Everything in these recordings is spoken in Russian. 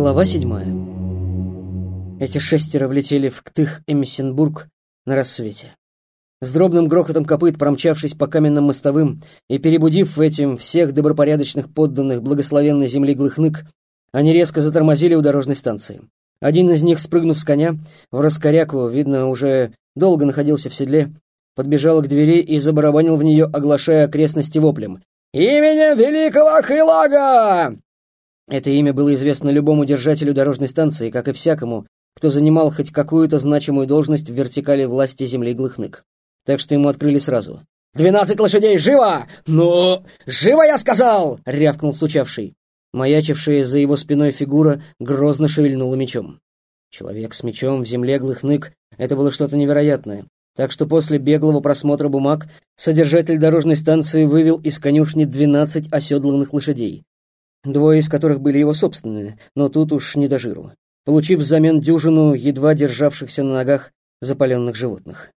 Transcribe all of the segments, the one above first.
Глава седьмая. Эти шестеро влетели в Ктых-Эмиссенбург на рассвете. С дробным грохотом копыт, промчавшись по каменным мостовым и перебудив этим всех добропорядочных подданных благословенной земли Глыхнык, они резко затормозили у дорожной станции. Один из них, спрыгнув с коня, в раскоряку, видно, уже долго находился в седле, подбежал к двери и забарабанил в нее, оглашая окрестности воплем. «Именем великого Хилага!» Это имя было известно любому держателю дорожной станции, как и всякому, кто занимал хоть какую-то значимую должность в вертикали власти земли Глыхнык так что ему открыли сразу. «Двенадцать лошадей! Живо! Ну, живо, я сказал!» — рявкнул стучавший. Маячившая за его спиной фигура грозно шевельнула мечом. Человек с мечом в земле глыхнык — это было что-то невероятное. Так что после беглого просмотра бумаг содержатель дорожной станции вывел из конюшни двенадцать оседланных лошадей. Двое из которых были его собственные, но тут уж не до жиру, получив взамен дюжину едва державшихся на ногах запаленных животных.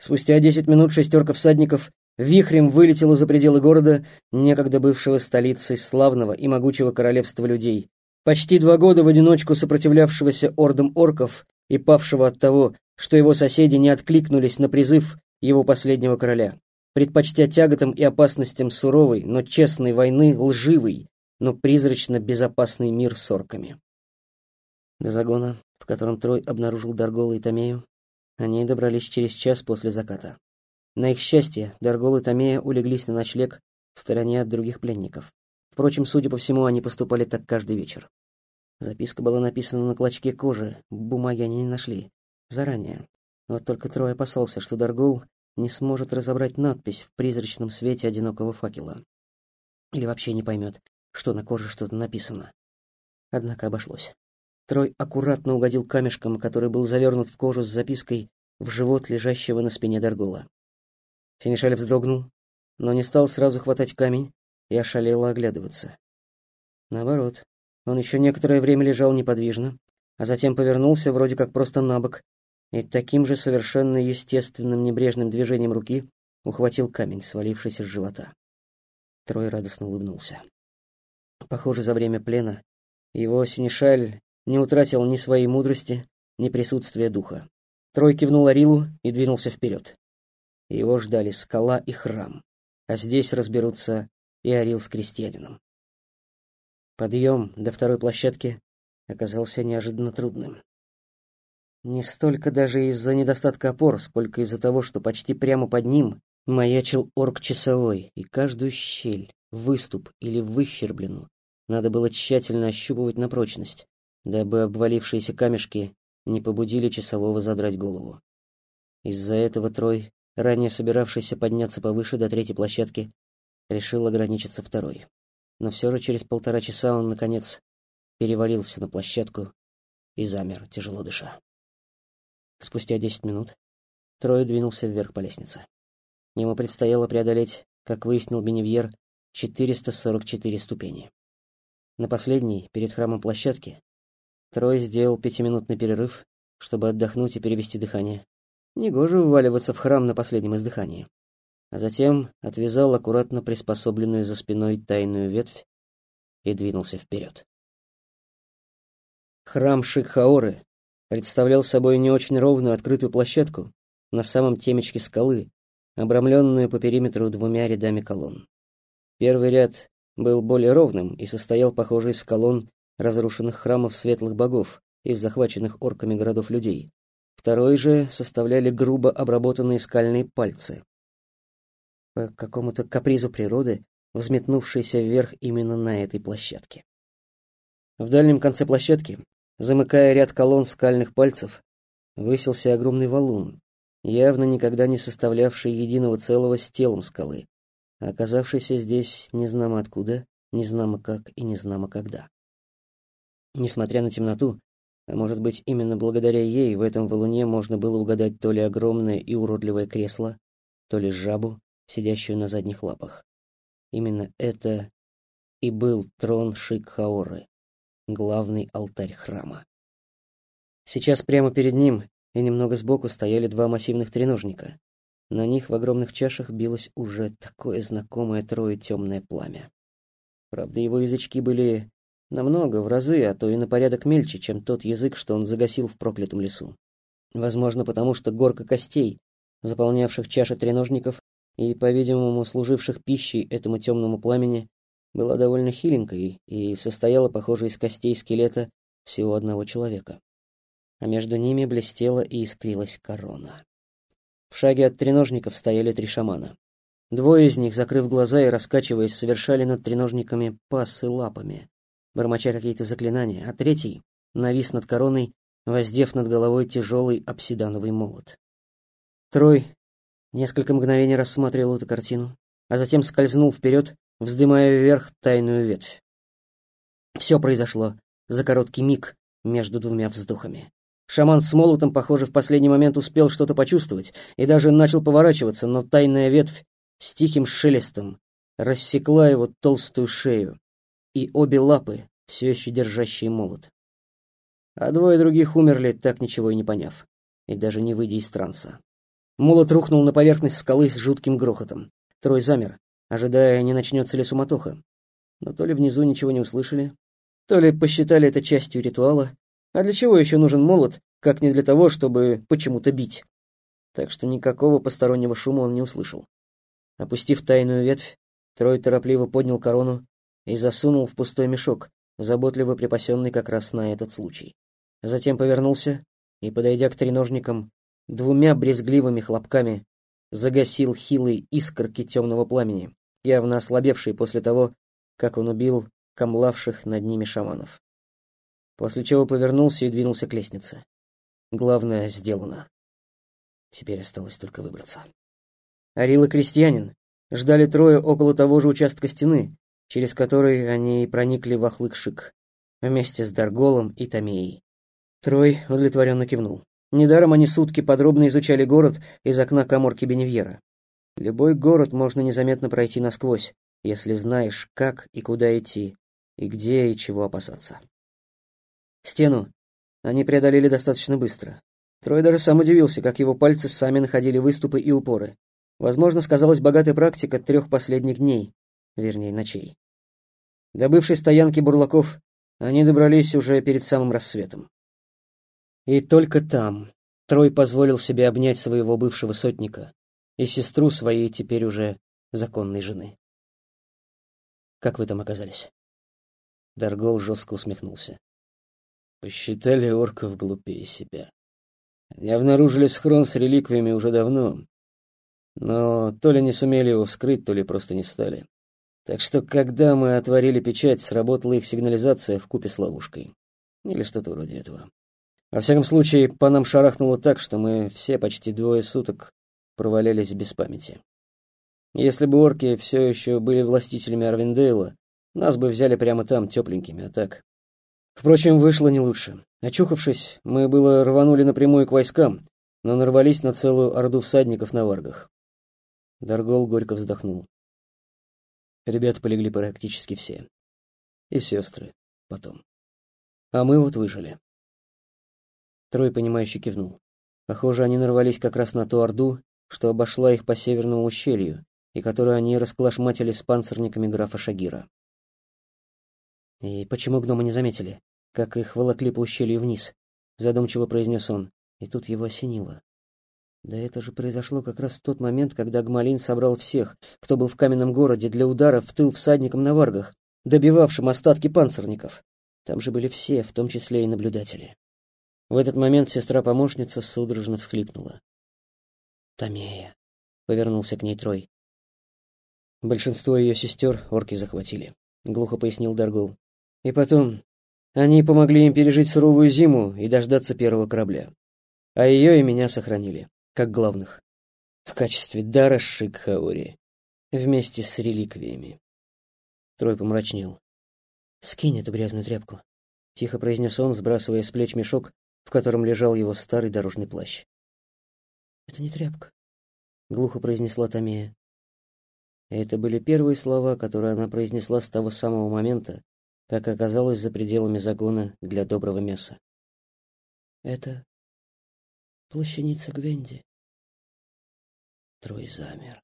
Спустя десять минут шестерка всадников вихрем вылетела за пределы города, некогда бывшего столицей славного и могучего королевства людей, почти два года в одиночку сопротивлявшегося ордам орков и павшего от того, что его соседи не откликнулись на призыв его последнего короля, предпочтя тяготам и опасностям суровой, но честной войны лживый, но призрачно безопасный мир с орками. До загона, в котором Трой обнаружил Даргола и Томею, они добрались через час после заката. На их счастье, Даргол и Томея улеглись на ночлег в стороне от других пленников. Впрочем, судя по всему, они поступали так каждый вечер. Записка была написана на клочке кожи, бумаги они не нашли. Заранее. Вот только Трой опасался, что Даргол не сможет разобрать надпись в призрачном свете одинокого факела. Или вообще не поймет, что на коже что-то написано. Однако обошлось. Трой аккуратно угодил камешком, который был завернут в кожу с запиской в живот лежащего на спине Даргола. Финишаль вздрогнул, но не стал сразу хватать камень и ошалело оглядываться. Наоборот, он еще некоторое время лежал неподвижно, а затем повернулся вроде как просто на бок и таким же совершенно естественным небрежным движением руки ухватил камень, свалившийся с живота. Трой радостно улыбнулся. Похоже, за время плена его синешаль не утратил ни своей мудрости, ни присутствия духа. Трой кивнул Арилу и двинулся вперед. Его ждали скала и храм, а здесь разберутся и Арил с крестьянином. Подъем до второй площадки оказался неожиданно трудным. Не столько даже из-за недостатка опор, сколько из-за того, что почти прямо под ним маячил орк часовой, и каждую щель, выступ или выщерблену надо было тщательно ощупывать на прочность, дабы обвалившиеся камешки не побудили часового задрать голову. Из-за этого Трой, ранее собиравшийся подняться повыше до третьей площадки, решил ограничиться второй. Но все же через полтора часа он, наконец, перевалился на площадку и замер, тяжело дыша. Спустя десять минут Трой двинулся вверх по лестнице. Ему предстояло преодолеть, как выяснил Беневьер, 444 ступени. На последней, перед храмом площадки, Трой сделал пятиминутный перерыв, чтобы отдохнуть и перевести дыхание. Негоже вваливаться в храм на последнем издыхании. А затем отвязал аккуратно приспособленную за спиной тайную ветвь и двинулся вперед. Храм Шикхаоры представлял собой не очень ровную открытую площадку на самом темечке скалы, обрамленную по периметру двумя рядами колонн. Первый ряд был более ровным и состоял, похоже, из колонн разрушенных храмов светлых богов из захваченных орками городов людей. Второй же составляли грубо обработанные скальные пальцы. По какому-то капризу природы, взметнувшиеся вверх именно на этой площадке. В дальнем конце площадки, замыкая ряд колонн скальных пальцев, высился огромный валун, явно никогда не составлявший единого целого с телом скалы, оказавшийся здесь незнамо откуда, незнамо как и незнамо когда. Несмотря на темноту, а может быть, именно благодаря ей в этом валуне можно было угадать то ли огромное и уродливое кресло, то ли жабу, сидящую на задних лапах. Именно это и был трон Шикхаоры, главный алтарь храма. Сейчас прямо перед ним, и немного сбоку стояли два массивных треножника. На них в огромных чашах билось уже такое знакомое трое темное пламя. Правда, его язычки были намного, в разы, а то и на порядок мельче, чем тот язык, что он загасил в проклятом лесу. Возможно, потому что горка костей, заполнявших чаши треножников и, по-видимому, служивших пищей этому темному пламени, была довольно хиленькой и состояла, похоже, из костей скелета всего одного человека. А между ними блестела и искрилась корона. В шаге от треножников стояли три шамана. Двое из них, закрыв глаза и раскачиваясь, совершали над треножниками пассы лапами, бормоча какие-то заклинания, а третий навис над короной, воздев над головой тяжелый обсидановый молот. Трой несколько мгновений рассматривал эту картину, а затем скользнул вперед, вздымая вверх тайную ветвь. Все произошло за короткий миг между двумя вздохами. Шаман с молотом, похоже, в последний момент успел что-то почувствовать и даже начал поворачиваться, но тайная ветвь с тихим шелестом рассекла его толстую шею и обе лапы, все еще держащие молот. А двое других умерли, так ничего и не поняв, и даже не выйдя из транса. Молот рухнул на поверхность скалы с жутким грохотом. Трой замер, ожидая, не начнется ли суматоха. Но то ли внизу ничего не услышали, то ли посчитали это частью ритуала, а для чего еще нужен молот, как не для того, чтобы почему-то бить? Так что никакого постороннего шума он не услышал. Опустив тайную ветвь, Трой торопливо поднял корону и засунул в пустой мешок, заботливо припасенный как раз на этот случай. Затем повернулся и, подойдя к треножникам, двумя брезгливыми хлопками загасил хилые искорки темного пламени, явно ослабевшие после того, как он убил камлавших над ними шаманов. После чего повернулся и двинулся к лестнице. Главное сделано. Теперь осталось только выбраться. Арил и крестьянин ждали трое около того же участка стены, через который они и проникли в Ахлык-Шик, вместе с Дарголом и Томеей. Трой удовлетворенно кивнул. Недаром они сутки подробно изучали город из окна каморки Беневьера. Любой город можно незаметно пройти насквозь, если знаешь, как и куда идти, и где и чего опасаться. Стену они преодолели достаточно быстро. Трой даже сам удивился, как его пальцы сами находили выступы и упоры. Возможно, сказалась богатая практика трех последних дней, вернее, ночей. До бывшей стоянки бурлаков они добрались уже перед самым рассветом. И только там Трой позволил себе обнять своего бывшего сотника и сестру своей теперь уже законной жены. «Как вы там оказались?» Даргол жестко усмехнулся. «Посчитали орков глупее себя. Они обнаружили схрон с реликвиями уже давно, но то ли не сумели его вскрыть, то ли просто не стали. Так что, когда мы отворили печать, сработала их сигнализация в купе с ловушкой. Или что-то вроде этого. Во всяком случае, по нам шарахнуло так, что мы все почти двое суток провалялись без памяти. Если бы орки все еще были властителями Арвиндейла, нас бы взяли прямо там, тепленькими, а так... Впрочем, вышло не лучше. Очухавшись, мы было рванули напрямую к войскам, но нарвались на целую орду всадников на варгах. Даргол горько вздохнул. Ребята полегли практически все. И сестры потом. А мы вот выжили. Трой, понимающе кивнул. Похоже, они нарвались как раз на ту орду, что обошла их по северному ущелью, и которую они расклашматили с панцирниками графа Шагира. «И почему гномы не заметили, как их волокли по ущелью вниз?» — задумчиво произнес он, и тут его осенило. Да это же произошло как раз в тот момент, когда Гмалин собрал всех, кто был в каменном городе, для удара в тыл всадникам на варгах, добивавшим остатки панцирников. Там же были все, в том числе и наблюдатели. В этот момент сестра-помощница судорожно всхлипнула. «Томея», — повернулся к ней Трой. «Большинство ее сестер орки захватили», — глухо пояснил Даргул. «И потом, они помогли им пережить суровую зиму и дождаться первого корабля. А ее и меня сохранили как главных, в качестве дара Шикхаури, вместе с реликвиями. Трой помрачнел. «Скинь эту грязную тряпку», — тихо произнес он, сбрасывая с плеч мешок, в котором лежал его старый дорожный плащ. «Это не тряпка», — глухо произнесла Томея. Это были первые слова, которые она произнесла с того самого момента, как оказалась за пределами загона для доброго мяса. «Это плащаница Гвенди. Трой замер,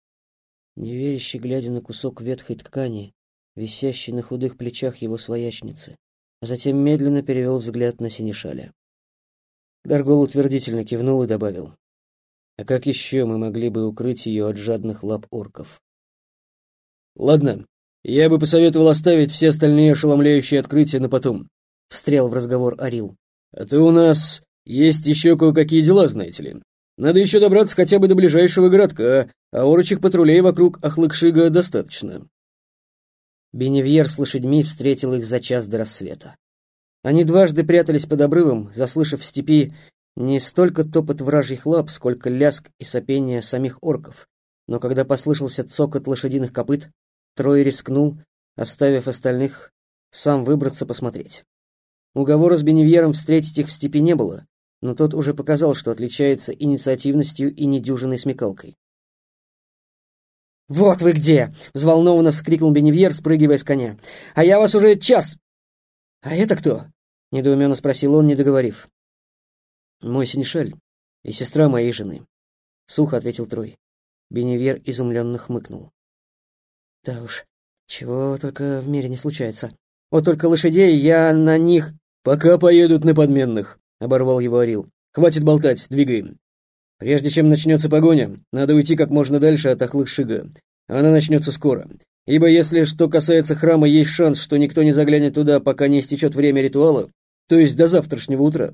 неверяще глядя на кусок ветхой ткани, висящий на худых плечах его своячницы, а затем медленно перевел взгляд на Синишаля. Даргол утвердительно кивнул и добавил. «А как еще мы могли бы укрыть ее от жадных лап орков?» «Ладно, я бы посоветовал оставить все остальные ошеломляющие открытия на потом», — встрял в разговор Арил. «А то у нас есть еще кое-какие дела, знаете ли. Надо еще добраться хотя бы до ближайшего городка, а орочих патрулей вокруг Ахлыкшига достаточно. Беневьер с лошадьми встретил их за час до рассвета. Они дважды прятались под обрывом, заслышав в степи не столько топот вражьих лап, сколько ляск и сопение самих орков. Но когда послышался цокот лошадиных копыт, Трой рискнул, оставив остальных, сам выбраться посмотреть. Уговора с Беневьером встретить их в степи не было, но тот уже показал, что отличается инициативностью и недюжинной смекалкой. «Вот вы где!» — взволнованно вскрикнул Беневьер, спрыгивая с коня. «А я вас уже час!» «А это кто?» — недоуменно спросил он, не договорив. «Мой синешаль и сестра моей жены», — сухо ответил Трой. Беневьер изумленно хмыкнул. «Да уж, чего только в мире не случается. Вот только лошадей я на них...» «Пока поедут на подменных», — оборвал его Орил. «Хватит болтать, двигаем. Прежде чем начнется погоня, надо уйти как можно дальше от Ахлых-Шига. Она начнется скоро. Ибо если что касается храма, есть шанс, что никто не заглянет туда, пока не истечет время ритуала, то есть до завтрашнего утра,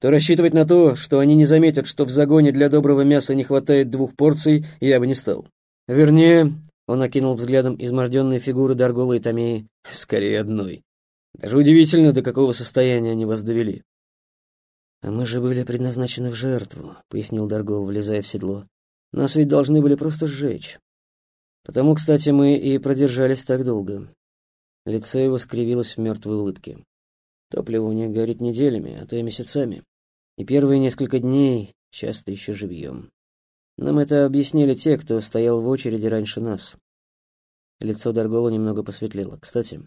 то рассчитывать на то, что они не заметят, что в загоне для доброго мяса не хватает двух порций, я бы не стал. Вернее, он окинул взглядом изможденные фигуры Даргола и Томеи, скорее одной. Даже удивительно, до какого состояния они вас довели. «А мы же были предназначены в жертву», — пояснил Даргол, влезая в седло. «Нас ведь должны были просто сжечь. Потому, кстати, мы и продержались так долго». Лицо его скривилось в мертвой улыбке. Топливо у них горит неделями, а то и месяцами. И первые несколько дней часто еще живьем. Нам это объяснили те, кто стоял в очереди раньше нас. Лицо Даргола немного посветлело. Кстати,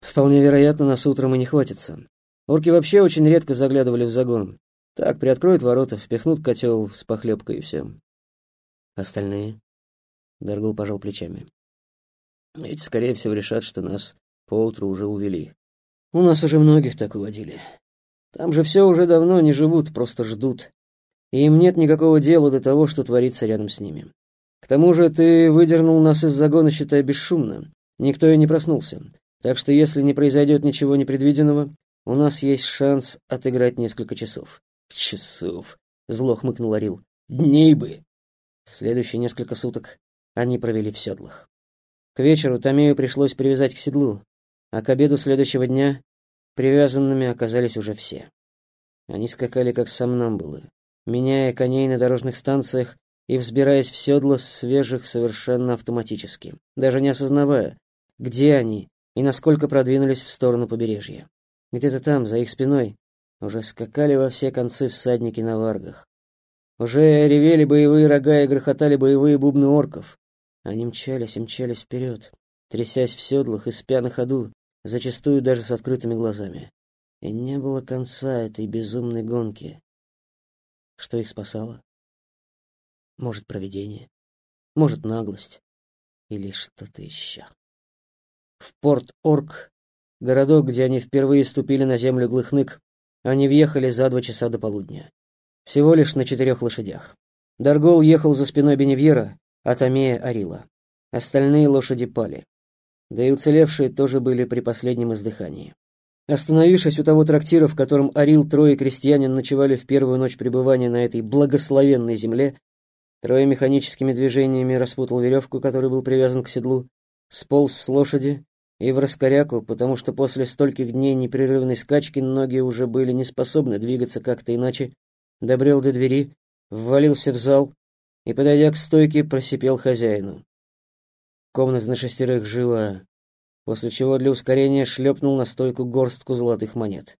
Вполне вероятно, нас утром и не хватится. Орки вообще очень редко заглядывали в загон. Так, приоткроют ворота, впихнут котел с похлебкой и все. Остальные? Даргул пожал плечами. Эти, скорее всего, решат, что нас поутру уже увели. У нас уже многих так уводили. Там же все уже давно не живут, просто ждут. И им нет никакого дела до того, что творится рядом с ними. К тому же ты выдернул нас из загона, считай, бесшумно. Никто и не проснулся. Так что если не произойдет ничего непредвиденного, у нас есть шанс отыграть несколько часов. Часов, зло хмыкнул Орил. Дней бы. Следующие несколько суток они провели в седлах. К вечеру Томею пришлось привязать к седлу, а к обеду следующего дня привязанными оказались уже все. Они скакали как сомнамбулы, меняя коней на дорожных станциях и взбираясь в седла свежих совершенно автоматически, даже не осознавая, где они и насколько продвинулись в сторону побережья. Где-то там, за их спиной, уже скакали во все концы всадники на варгах. Уже ревели боевые рога и грохотали боевые бубны орков. Они мчались и мчались вперед, трясясь в седлах и спя на ходу, зачастую даже с открытыми глазами. И не было конца этой безумной гонки. Что их спасало? Может, провидение? Может, наглость? Или что-то еще? В Порт-Орк, городок, где они впервые ступили на землю Глыхнык, они въехали за два часа до полудня. Всего лишь на четырех лошадях. Даргол ехал за спиной Беневьера, а Томея — Арила. Остальные лошади пали. Да и уцелевшие тоже были при последнем издыхании. Остановившись у того трактира, в котором Арил, трое крестьянин ночевали в первую ночь пребывания на этой благословенной земле, трое механическими движениями распутал веревку, который был привязан к седлу, сполз с лошади и в раскоряку, потому что после стольких дней непрерывной скачки ноги уже были не способны двигаться как-то иначе, добрел до двери, ввалился в зал и, подойдя к стойке, просипел хозяину. Комната на шестерых жива, после чего для ускорения шлепнул на стойку горстку золотых монет.